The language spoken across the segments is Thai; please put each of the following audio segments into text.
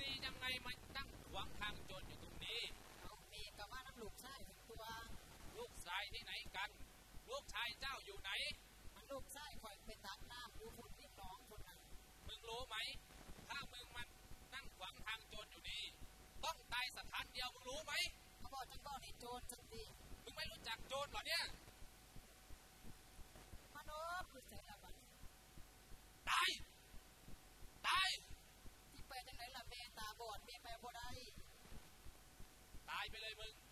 รียังไงมาตั้งขวางทางโจรอยู่ตรงนี้ เอาเมกะว่าน้ำลูกชายถึงตัว ลูกชายที่ไหนกัน ลูกชายเจ้าอยู่ไหน มันลูกชายคอยไปตักน้ำอยู่คนที่น้องคนนั้นมึงรู้ไหม ถ้ามึงมันนั่งขวางทางโจรอยู่นี่ ต้องตายสถานเดียวมึงรู้ไหมเขาบอกจังก็ในโจรสักทีมึงไม่รู้จักโจรเหรอเนี่ยมโนคือใส่ละบัดนี้ตาย ตาย ที่ไปจังไหนล่ะแม่ตาบอดแม่ไปบ่ได้ ต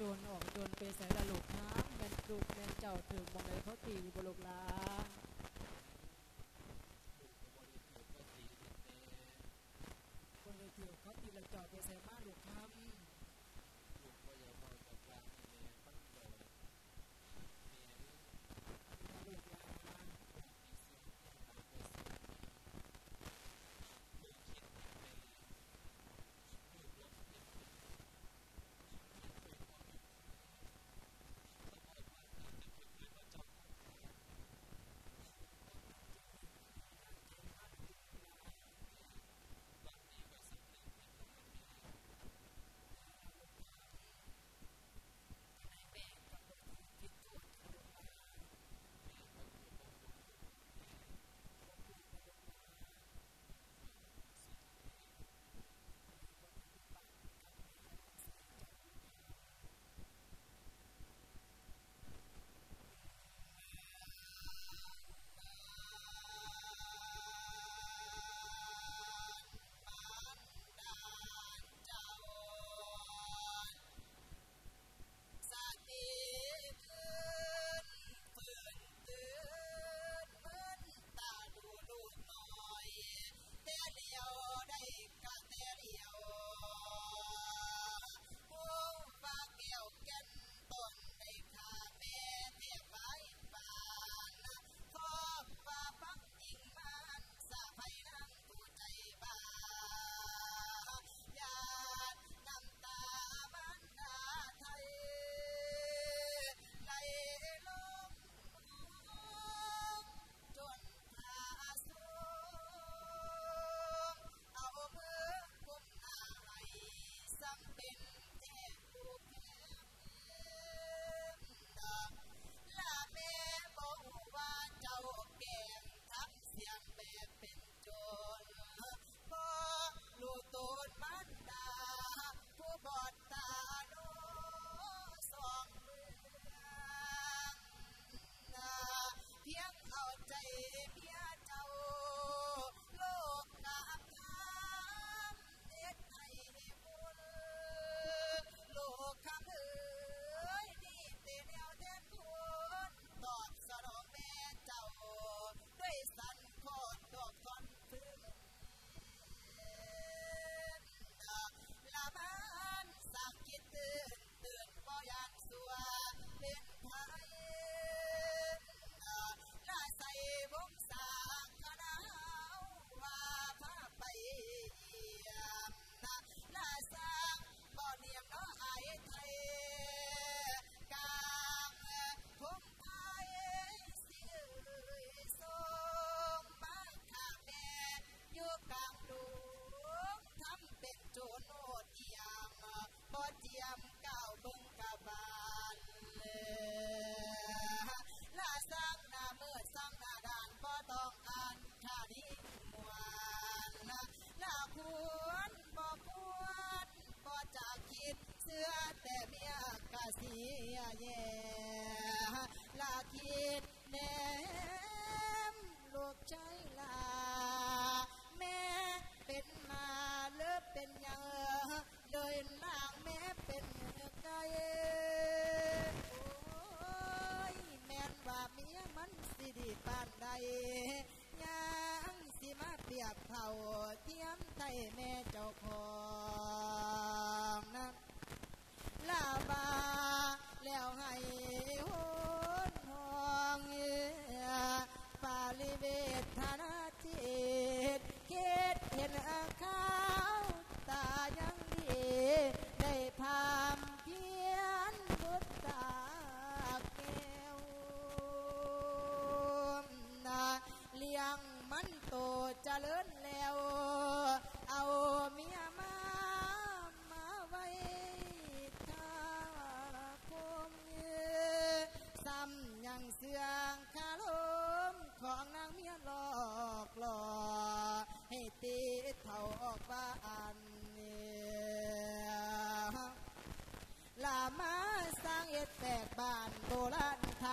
จนออกจนเป็นแสนละลูกน้ำเป็นลูกเป็นเจ้าถึงมองในเขาตีบุลกลาง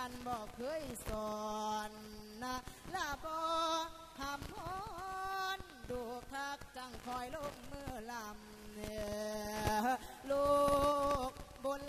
านบอกเคยสอนนะลาบอหามอนดูคักจังคอยลงมือลำเนี่ยลูกบน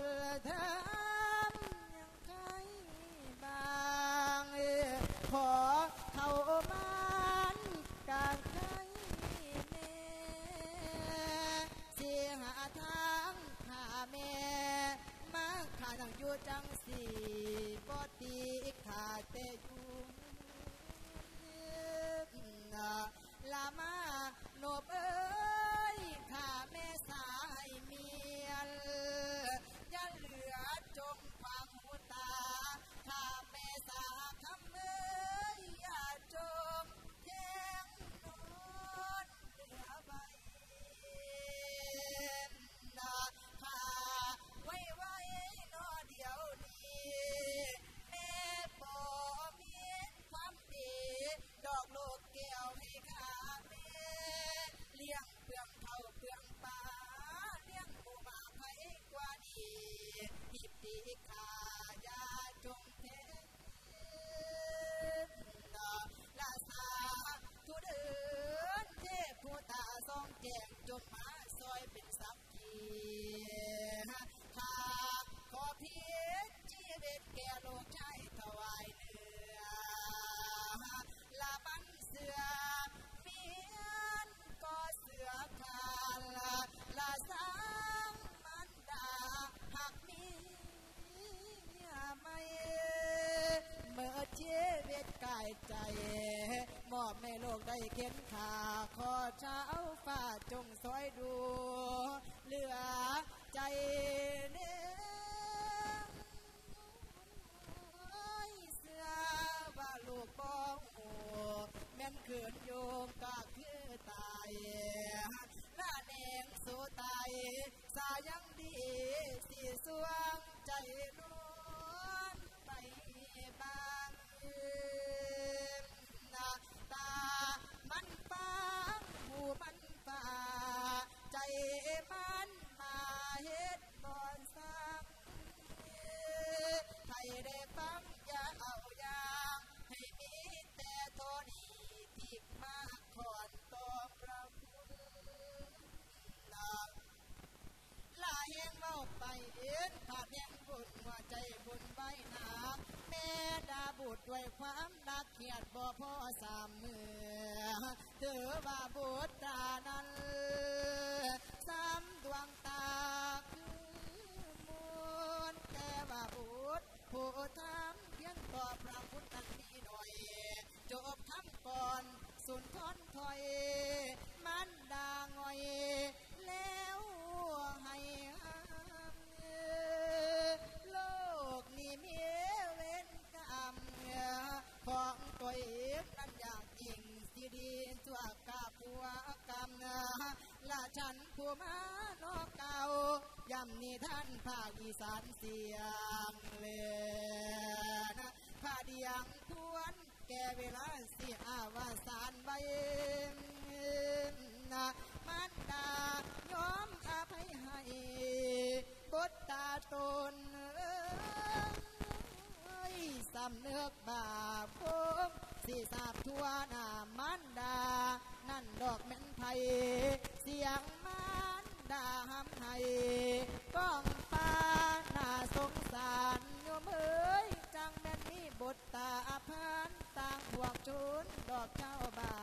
เจ้าบา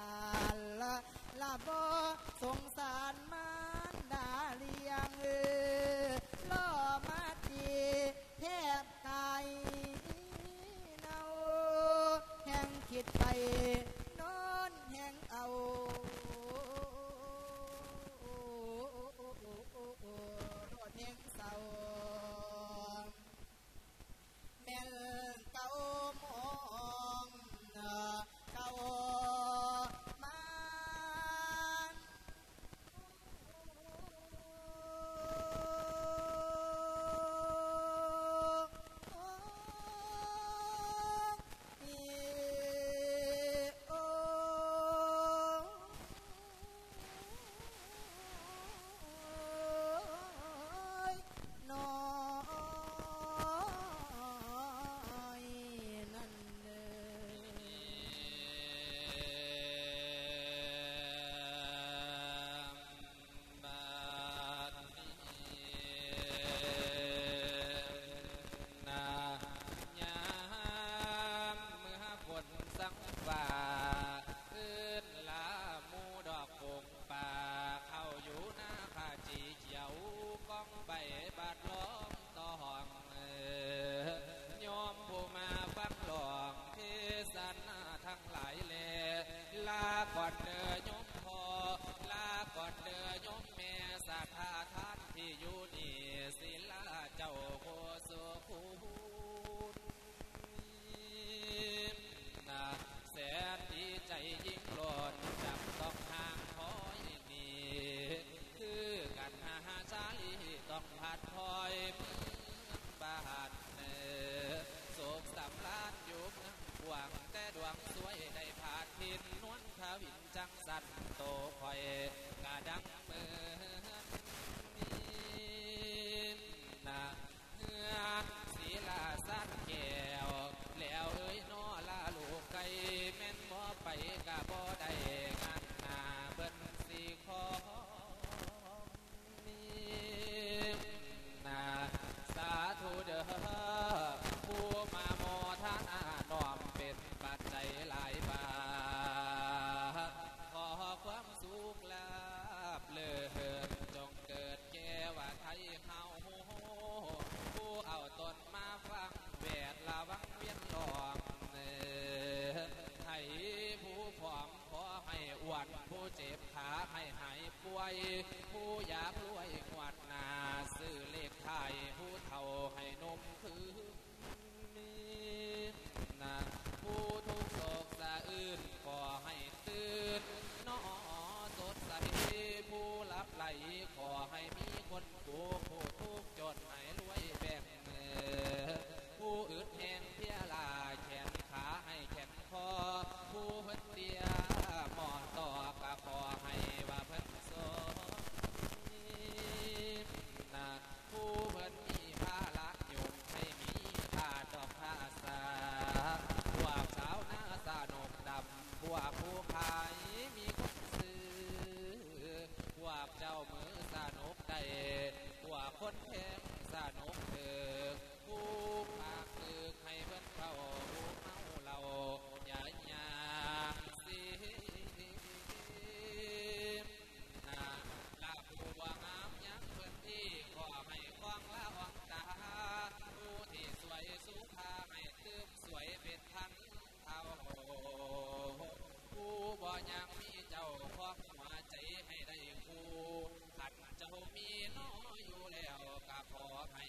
ลละบอสง จะมีน้อยอยู่แล้วก็ขอให้